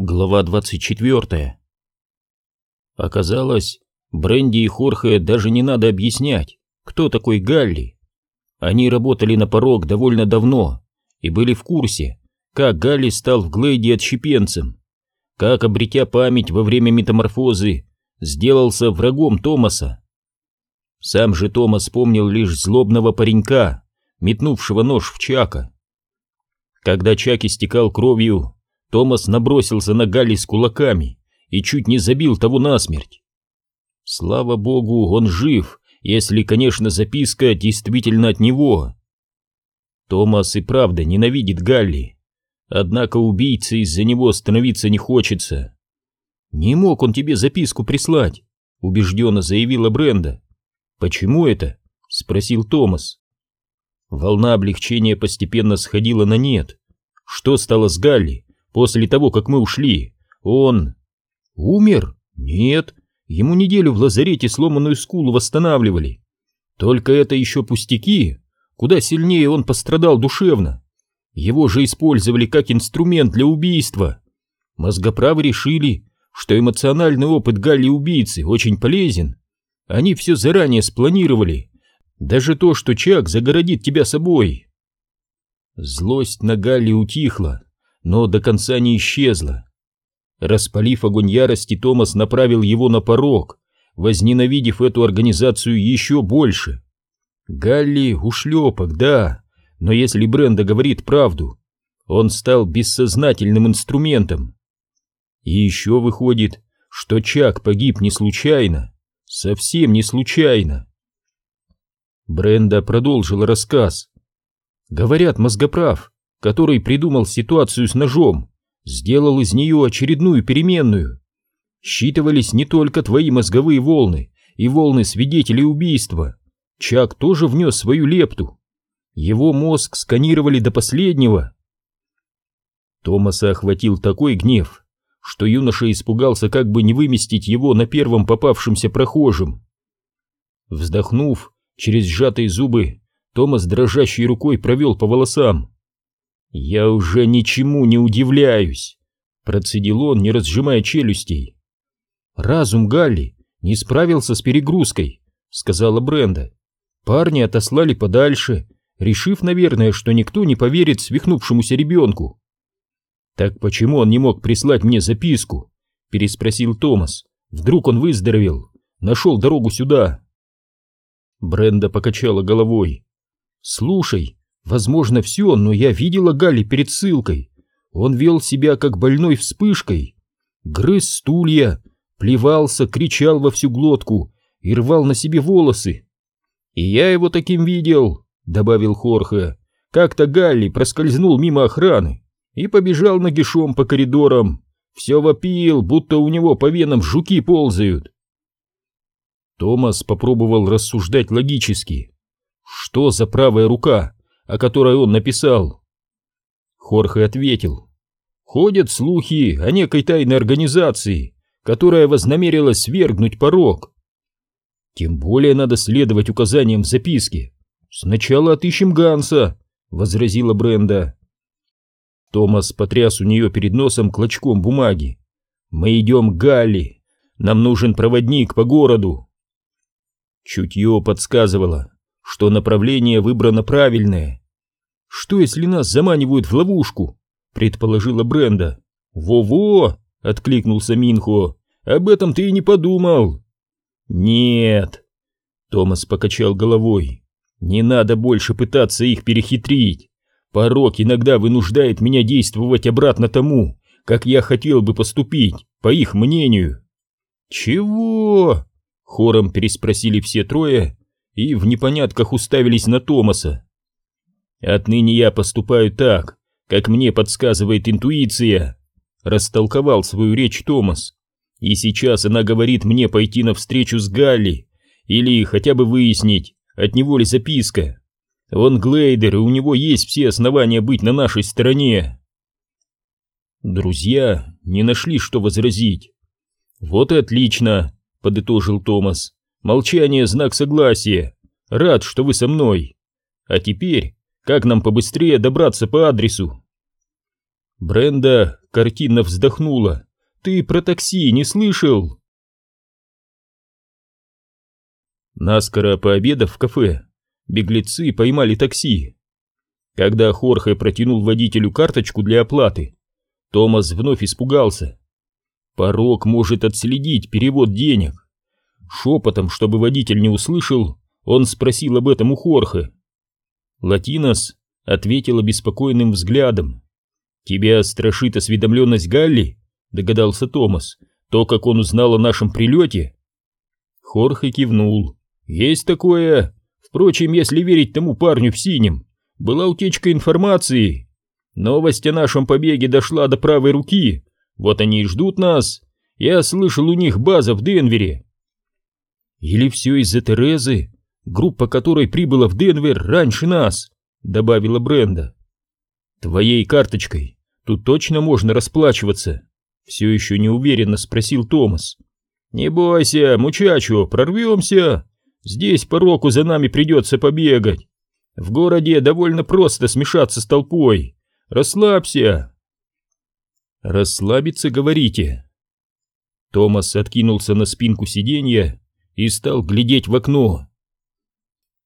Глава 24 Оказалось, Бренди и Хорхе даже не надо объяснять, кто такой Галли. Они работали на порог довольно давно и были в курсе, как Галли стал в Глейде отщепенцем, как, обретя память во время метаморфозы, сделался врагом Томаса. Сам же Томас помнил лишь злобного паренька, метнувшего нож в Чака. Когда Чак истекал кровью, Томас набросился на Галли с кулаками и чуть не забил того насмерть. Слава богу, он жив, если, конечно, записка действительно от него. Томас и правда ненавидит Галли, однако убийце из-за него становиться не хочется. «Не мог он тебе записку прислать», — убежденно заявила Бренда. «Почему это?» — спросил Томас. Волна облегчения постепенно сходила на нет. Что стало с Галли? После того, как мы ушли, он... Умер? Нет. Ему неделю в лазарете сломанную скулу восстанавливали. Только это еще пустяки. Куда сильнее он пострадал душевно. Его же использовали как инструмент для убийства. Мозгоправы решили, что эмоциональный опыт Галли-убийцы очень полезен. Они все заранее спланировали. Даже то, что Чак загородит тебя собой. Злость на Галли утихла но до конца не исчезла. Распалив огонь ярости, Томас направил его на порог, возненавидев эту организацию еще больше. Галли ушлепок, да, но если Бренда говорит правду, он стал бессознательным инструментом. И еще выходит, что Чак погиб не случайно, совсем не случайно. Бренда продолжила рассказ. Говорят, мозгоправ, который придумал ситуацию с ножом, сделал из нее очередную переменную. Считывались не только твои мозговые волны и волны свидетелей убийства. Чак тоже внес свою лепту. Его мозг сканировали до последнего. Томаса охватил такой гнев, что юноша испугался как бы не выместить его на первом попавшемся прохожем. Вздохнув, через сжатые зубы, Томас дрожащей рукой провел по волосам. «Я уже ничему не удивляюсь», — процедил он, не разжимая челюстей. «Разум Галли не справился с перегрузкой», — сказала Бренда. «Парни отослали подальше, решив, наверное, что никто не поверит свихнувшемуся ребенку». «Так почему он не мог прислать мне записку?» — переспросил Томас. «Вдруг он выздоровел, нашел дорогу сюда?» Бренда покачала головой. «Слушай, Возможно, все, но я видела Галли перед ссылкой. Он вел себя как больной вспышкой. Грыз стулья, плевался, кричал во всю глотку и рвал на себе волосы. «И я его таким видел», — добавил Хорхе. «Как-то Галли проскользнул мимо охраны и побежал нагишом по коридорам. Все вопил, будто у него по венам жуки ползают». Томас попробовал рассуждать логически. Что за правая рука? О которой он написал. Хорхе ответил. Ходят слухи о некой тайной организации, которая вознамерилась свергнуть порог. Тем более надо следовать указаниям в записке. Сначала отыщем Ганса, возразила Бренда. Томас потряс у нее перед носом клочком бумаги. Мы идем к Галли. Нам нужен проводник по городу. Чутье подсказывало, что направление выбрано правильное. Что если нас заманивают в ловушку? предположила Бренда. Во-во, откликнулся Минхо. Об этом ты и не подумал. Нет. Томас покачал головой. Не надо больше пытаться их перехитрить. Порок иногда вынуждает меня действовать обратно тому, как я хотел бы поступить, по их мнению. Чего? Хором переспросили все трое и в непонятках уставились на Томаса. «Отныне я поступаю так, как мне подсказывает интуиция», — растолковал свою речь Томас. «И сейчас она говорит мне пойти навстречу с Галли или хотя бы выяснить, от него ли записка. Он Глейдер, и у него есть все основания быть на нашей стороне». Друзья не нашли, что возразить. «Вот и отлично», — подытожил Томас. Молчание — знак согласия. Рад, что вы со мной. А теперь, как нам побыстрее добраться по адресу?» Бренда картинно вздохнула. «Ты про такси не слышал?» Наскоро пообедав в кафе, беглецы поймали такси. Когда Хорхе протянул водителю карточку для оплаты, Томас вновь испугался. Порог может отследить перевод денег. Шепотом, чтобы водитель не услышал, он спросил об этом у Хорхе. Латинос ответила беспокойным взглядом. «Тебя страшит осведомленность Галли?» — догадался Томас. «То, как он узнал о нашем прилете?» Хорхе кивнул. «Есть такое. Впрочем, если верить тому парню в синем, была утечка информации. Новость о нашем побеге дошла до правой руки. Вот они и ждут нас. Я слышал, у них база в Денвере». «Или все из-за Терезы, группа которой прибыла в Денвер раньше нас», — добавила Бренда. «Твоей карточкой тут точно можно расплачиваться?» Все еще неуверенно спросил Томас. «Не бойся, мучачо, прорвемся. Здесь по року за нами придется побегать. В городе довольно просто смешаться с толпой. Расслабься». «Расслабиться, говорите?» Томас откинулся на спинку сиденья и стал глядеть в окно.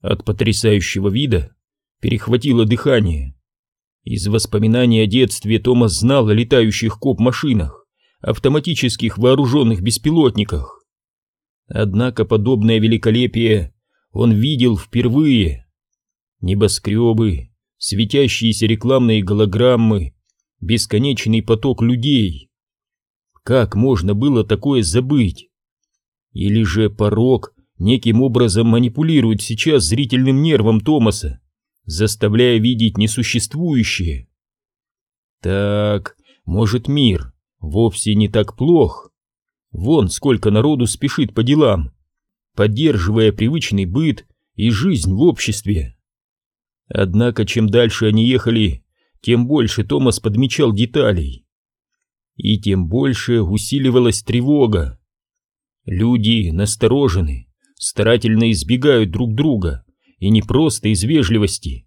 От потрясающего вида перехватило дыхание. Из воспоминаний о детстве Томас знал о летающих коп-машинах, автоматических вооруженных беспилотниках. Однако подобное великолепие он видел впервые. Небоскребы, светящиеся рекламные голограммы, бесконечный поток людей. Как можно было такое забыть? Или же порог неким образом манипулирует сейчас зрительным нервом Томаса, заставляя видеть несуществующее. Так, может мир вовсе не так плох? Вон сколько народу спешит по делам, поддерживая привычный быт и жизнь в обществе. Однако чем дальше они ехали, тем больше Томас подмечал деталей. И тем больше усиливалась тревога. Люди насторожены, старательно избегают друг друга, и не просто из вежливости.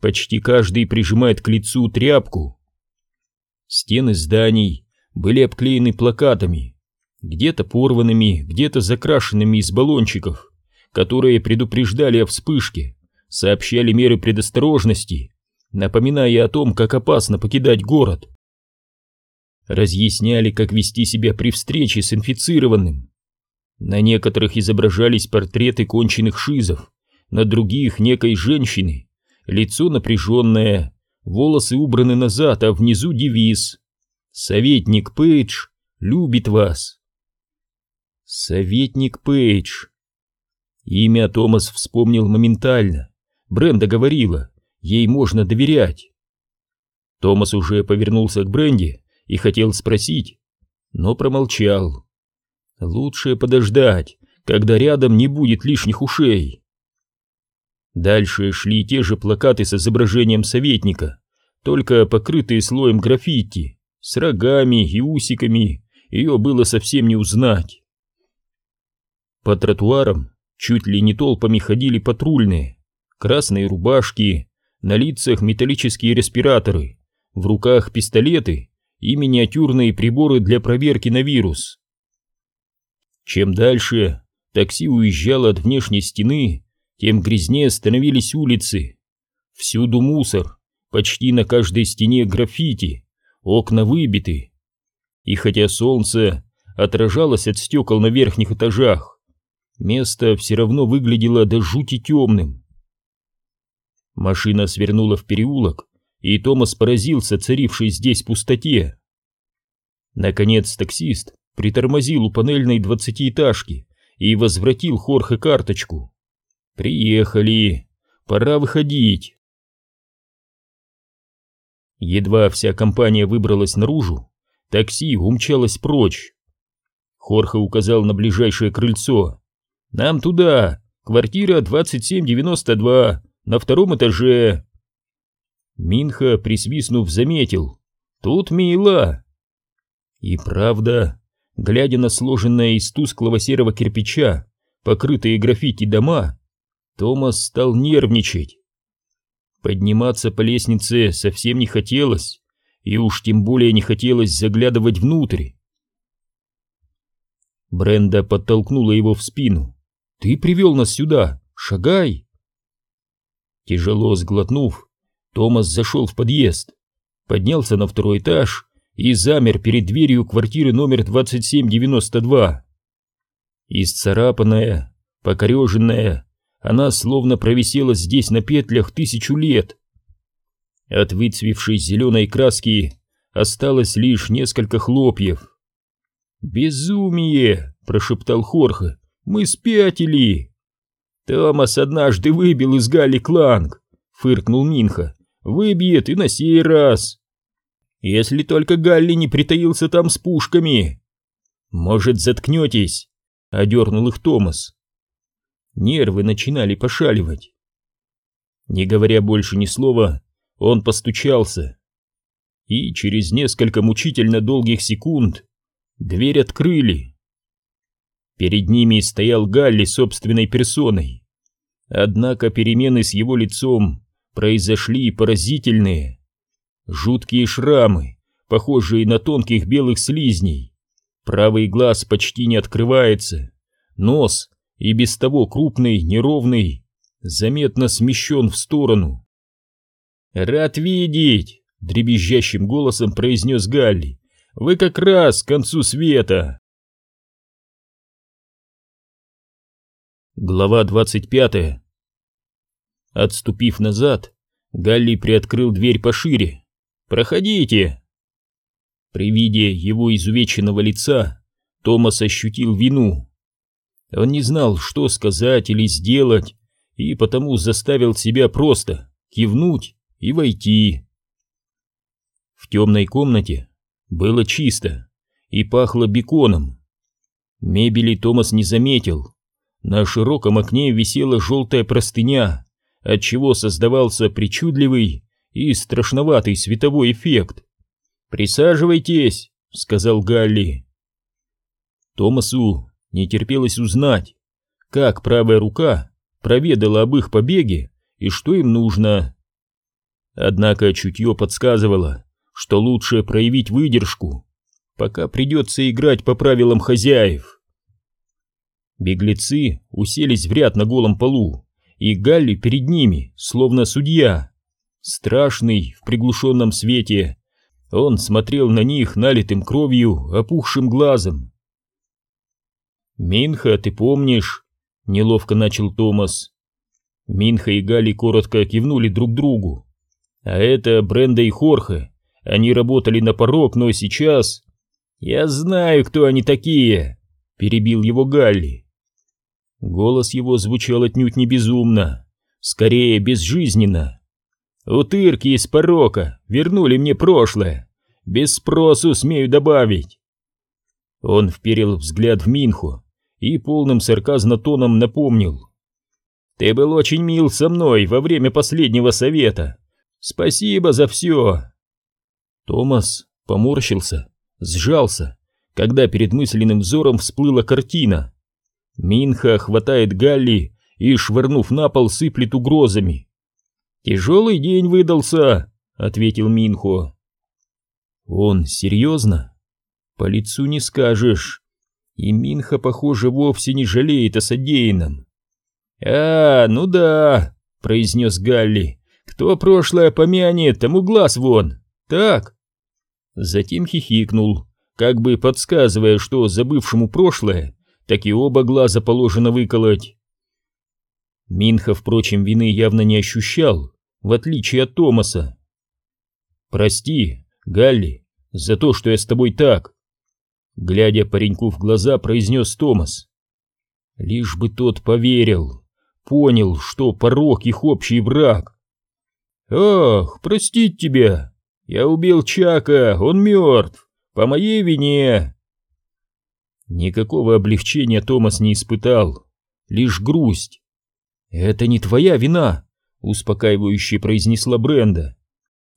Почти каждый прижимает к лицу тряпку. Стены зданий были обклеены плакатами, где-то порванными, где-то закрашенными из баллончиков, которые предупреждали о вспышке, сообщали меры предосторожности, напоминая о том, как опасно покидать город. Разъясняли, как вести себя при встрече с инфицированным. На некоторых изображались портреты конченых шизов, на других некой женщины, лицо напряженное, волосы убраны назад, а внизу девиз «Советник Пейдж любит вас». Советник Пейдж. Имя Томас вспомнил моментально. Бренда говорила, ей можно доверять. Томас уже повернулся к Бренде и хотел спросить, но промолчал. Лучше подождать, когда рядом не будет лишних ушей. Дальше шли те же плакаты с изображением советника, только покрытые слоем граффити, с рогами и усиками, ее было совсем не узнать. По тротуарам чуть ли не толпами ходили патрульные, красные рубашки, на лицах металлические респираторы, в руках пистолеты и миниатюрные приборы для проверки на вирус. Чем дальше такси уезжало от внешней стены, тем грязнее становились улицы. Всюду мусор, почти на каждой стене граффити, окна выбиты. И хотя солнце отражалось от стекол на верхних этажах, место все равно выглядело до жути темным. Машина свернула в переулок, и Томас поразился царившей здесь пустоте. Наконец таксист притормозил у панельной двадцатиэтажки и возвратил Хорхе карточку. «Приехали. Пора выходить». Едва вся компания выбралась наружу, такси умчалось прочь. Хорхе указал на ближайшее крыльцо. «Нам туда, квартира 2792, на втором этаже». Минха, присвистнув, заметил. «Тут мило». И правда, глядя на сложенное из тусклого серого кирпича, покрытые граффити дома, Томас стал нервничать. Подниматься по лестнице совсем не хотелось, и уж тем более не хотелось заглядывать внутрь. Бренда подтолкнула его в спину. «Ты привел нас сюда! Шагай!» Тяжело сглотнув, Томас зашел в подъезд, поднялся на второй этаж и замер перед дверью квартиры номер 2792. Исцарапанная, покореженная, она словно провисела здесь на петлях тысячу лет. От выцвевшей зеленой краски осталось лишь несколько хлопьев. «Безумие!» — прошептал Хорхе. «Мы спятили!» «Томас однажды выбил из Гали Кланг!» — фыркнул Минха. «Выбьет и на сей раз!» «Если только Галли не притаился там с пушками!» «Может, заткнетесь?» — одернул их Томас. Нервы начинали пошаливать. Не говоря больше ни слова, он постучался. И через несколько мучительно долгих секунд Дверь открыли. Перед ними стоял Галли собственной персоной. Однако перемены с его лицом произошли поразительные. Жуткие шрамы, похожие на тонких белых слизней. Правый глаз почти не открывается. Нос, и без того крупный, неровный, заметно смещен в сторону. «Рад видеть!» — дребезжащим голосом произнес Галли. Вы как раз к концу света. Глава 25 Отступив назад, Галли приоткрыл дверь пошире. «Проходите!» При виде его изувеченного лица Томас ощутил вину. Он не знал, что сказать или сделать, и потому заставил себя просто кивнуть и войти. В темной комнате было чисто и пахло беконом. Мебели Томас не заметил. На широком окне висела желтая простыня, отчего создавался причудливый и страшноватый световой эффект. «Присаживайтесь», — сказал Галли. Томасу не терпелось узнать, как правая рука проведала об их побеге и что им нужно. Однако чутье подсказывало, что лучше проявить выдержку, пока придется играть по правилам хозяев. Беглецы уселись в ряд на голом полу, и Галли перед ними, словно судья. Страшный, в приглушенном свете, он смотрел на них налитым кровью, опухшим глазом. «Минха, ты помнишь?» — неловко начал Томас. Минха и Галли коротко кивнули друг другу. «А это Бренда и Хорхе, они работали на порог, но сейчас... Я знаю, кто они такие, перебил его Галли. Голос его звучал отнюдь не безумно, скорее безжизненно. Утырки из порока вернули мне прошлое, без спросу смею добавить. Он вперил взгляд в Минху и полным сарказма тоном напомнил. «Ты был очень мил со мной во время последнего совета. Спасибо за все. Томас поморщился, сжался, когда перед мысленным взором всплыла картина. Минха хватает Галли и, швырнув на пол, сыплет угрозами. «Тяжелый день выдался», — ответил Минхо. «Он серьезно? По лицу не скажешь. И Минха, похоже, вовсе не жалеет о содеянном». «А, ну да», — произнес Галли. «Кто прошлое помянет, тому глаз вон». Так. Затем хихикнул, как бы подсказывая, что забывшему прошлое, так и оба глаза положено выколоть. Минха, впрочем, вины явно не ощущал, в отличие от Томаса. «Прости, Галли, за то, что я с тобой так», — глядя пареньку в глаза, произнес Томас. Лишь бы тот поверил, понял, что порог их общий враг. «Ах, простить тебя!» Я убил Чака, он мертв, по моей вине. Никакого облегчения Томас не испытал, лишь грусть. Это не твоя вина, успокаивающе произнесла Бренда.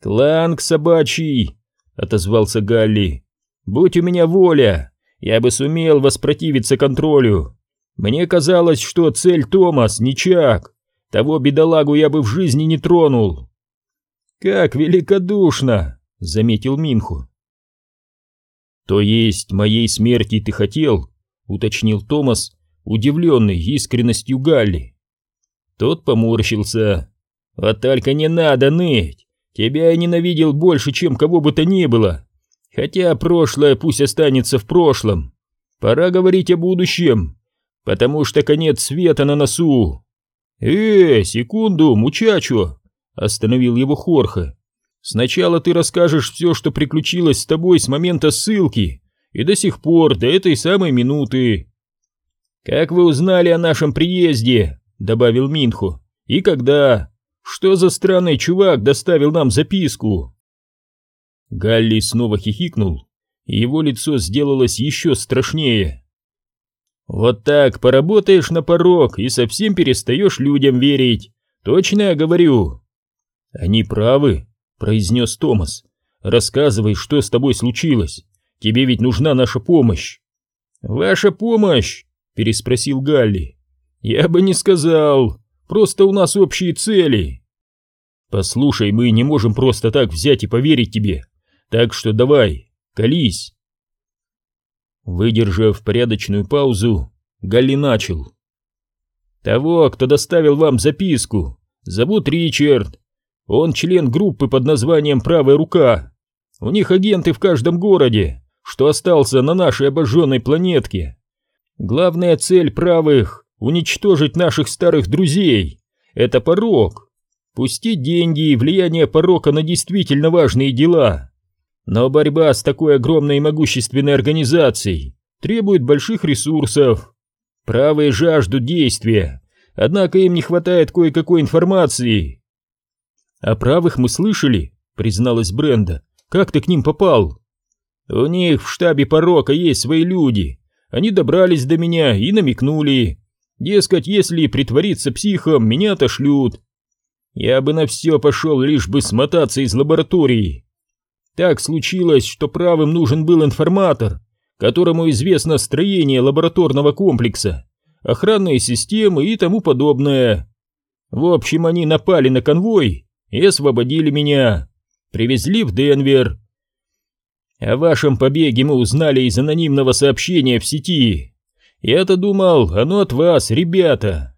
Кланг собачий, отозвался Галли. Будь у меня воля, я бы сумел воспротивиться контролю. Мне казалось, что цель Томас не Чак. Того бедолагу я бы в жизни не тронул. «Как великодушно!» — заметил Минху. То есть моей смерти ты хотел? уточнил Томас, удивленный искренностью Галли. Тот поморщился. «Вот только не надо ныть! Тебя я ненавидел больше, чем кого бы то ни было. Хотя прошлое пусть останется в прошлом. Пора говорить о будущем, потому что конец света на носу». «Э, секунду, мучачо!» — остановил его Хорхе. «Сначала ты расскажешь все, что приключилось с тобой с момента ссылки и до сих пор, до этой самой минуты». «Как вы узнали о нашем приезде?» — добавил Минху. «И когда? Что за странный чувак доставил нам записку?» Галли снова хихикнул, и его лицо сделалось еще страшнее. «Вот так поработаешь на порог и совсем перестаешь людям верить. Точно я говорю?» «Они правы», — произнес Томас. «Рассказывай, что с тобой случилось. Тебе ведь нужна наша помощь». «Ваша помощь?» — переспросил Галли. «Я бы не сказал. Просто у нас общие цели. Послушай, мы не можем просто так взять и поверить тебе. Так что давай, колись. Выдержав порядочную паузу, Галли начал. Того, кто доставил вам записку, зовут Ричард. Он член группы под названием «Правая рука». У них агенты в каждом городе, что остался на нашей обожженной планетке. Главная цель правых уничтожить наших старых друзей. Это порог. Пустить деньги и влияние порока на действительно важные дела. Но борьба с такой огромной и могущественной организацией требует больших ресурсов. Правые жаждут действия, однако им не хватает кое-какой информации. О правых мы слышали, призналась Бренда. Как ты к ним попал? У них в штабе порока есть свои люди. Они добрались до меня и намекнули. Дескать, если притвориться психом, меня отошлют. Я бы на все пошел, лишь бы смотаться из лаборатории. Так случилось, что правым нужен был информатор, которому известно строение лабораторного комплекса, охранные системы и тому подобное. В общем, они напали на конвой и освободили меня. Привезли в Денвер. О вашем побеге мы узнали из анонимного сообщения в сети. Я-то думал, оно от вас, ребята.